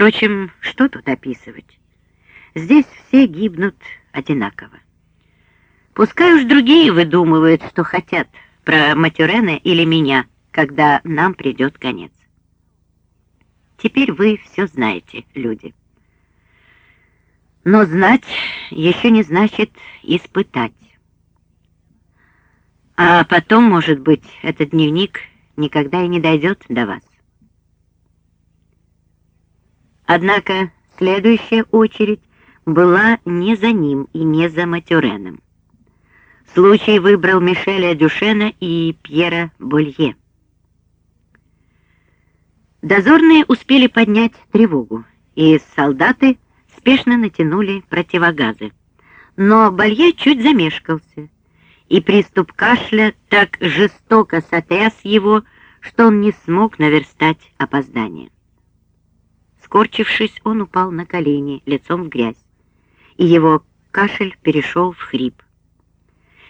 Впрочем, что тут описывать? Здесь все гибнут одинаково. Пускай уж другие выдумывают, что хотят про Матюрена или меня, когда нам придет конец. Теперь вы все знаете, люди. Но знать еще не значит испытать. А потом, может быть, этот дневник никогда и не дойдет до вас. Однако следующая очередь была не за ним и не за Матюреном. Случай выбрал Мишеля Дюшена и Пьера Болье. Дозорные успели поднять тревогу, и солдаты спешно натянули противогазы. Но Болье чуть замешкался, и приступ кашля так жестоко сотряс его, что он не смог наверстать опоздание. Скорчившись, он упал на колени, лицом в грязь, и его кашель перешел в хрип.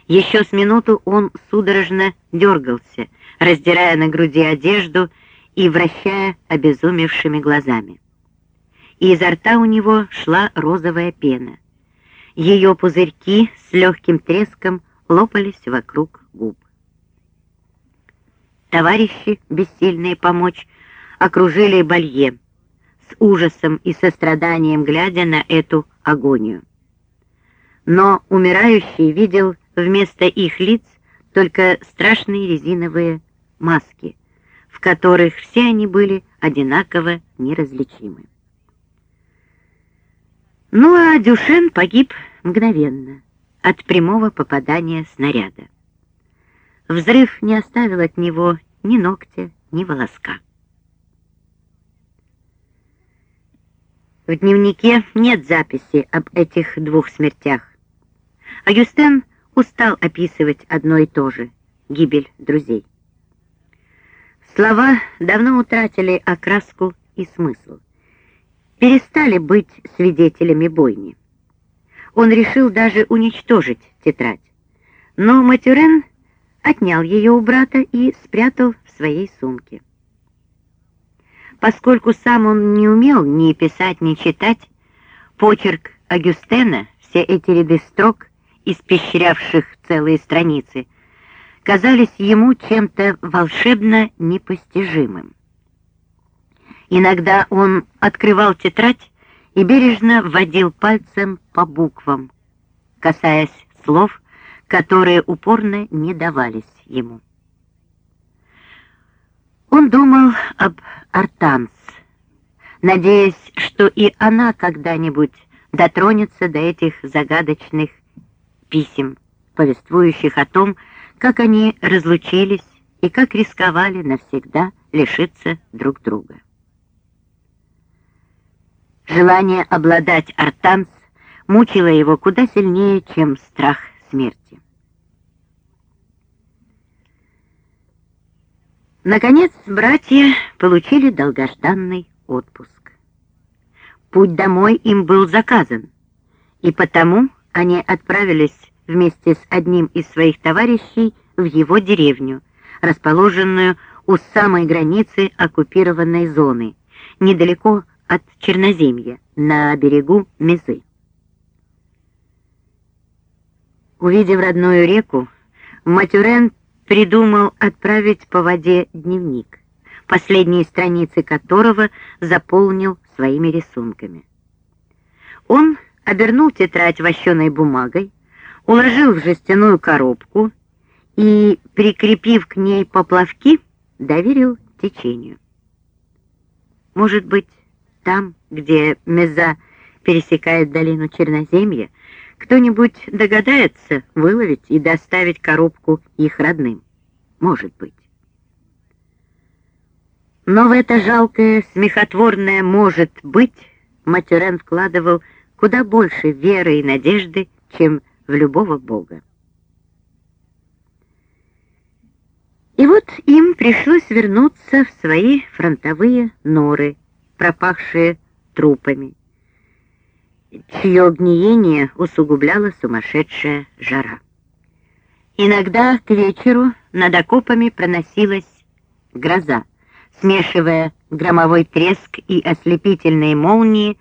Еще с минуту он судорожно дергался, раздирая на груди одежду и вращая обезумевшими глазами. И изо рта у него шла розовая пена. Ее пузырьки с легким треском лопались вокруг губ. Товарищи, бессильные помочь, окружили Балье, с ужасом и состраданием глядя на эту агонию. Но умирающий видел вместо их лиц только страшные резиновые маски, в которых все они были одинаково неразличимы. Ну а Дюшен погиб мгновенно от прямого попадания снаряда. Взрыв не оставил от него ни ногтя, ни волоска. В дневнике нет записи об этих двух смертях. Агюстен устал описывать одно и то же — гибель друзей. Слова давно утратили окраску и смысл. Перестали быть свидетелями бойни. Он решил даже уничтожить тетрадь. Но Матюрен отнял ее у брата и спрятал в своей сумке. Поскольку сам он не умел ни писать, ни читать, почерк Агюстена, все эти ряды строк, испещрявших целые страницы, казались ему чем-то волшебно непостижимым. Иногда он открывал тетрадь и бережно водил пальцем по буквам, касаясь слов, которые упорно не давались ему. Он думал об Артанс, надеясь, что и она когда-нибудь дотронется до этих загадочных писем, повествующих о том, как они разлучились и как рисковали навсегда лишиться друг друга. Желание обладать Артанс мучило его куда сильнее, чем страх смерти. Наконец, братья получили долгожданный отпуск. Путь домой им был заказан, и потому они отправились вместе с одним из своих товарищей в его деревню, расположенную у самой границы оккупированной зоны, недалеко от Черноземья, на берегу Мезы. Увидев родную реку, Матюрен придумал отправить по воде дневник, последние страницы которого заполнил своими рисунками. Он обернул тетрадь вощеной бумагой, уложил в жестяную коробку и, прикрепив к ней поплавки, доверил течению. Может быть, там, где Меза пересекает долину Черноземья, кто-нибудь догадается выловить и доставить коробку их родным? Может быть. Но в это жалкое, смехотворное «может быть» Матюрен вкладывал куда больше веры и надежды, чем в любого бога. И вот им пришлось вернуться в свои фронтовые норы, пропахшие трупами чье гниение усугубляла сумасшедшая жара. Иногда к вечеру над окопами проносилась гроза, смешивая громовой треск и ослепительные молнии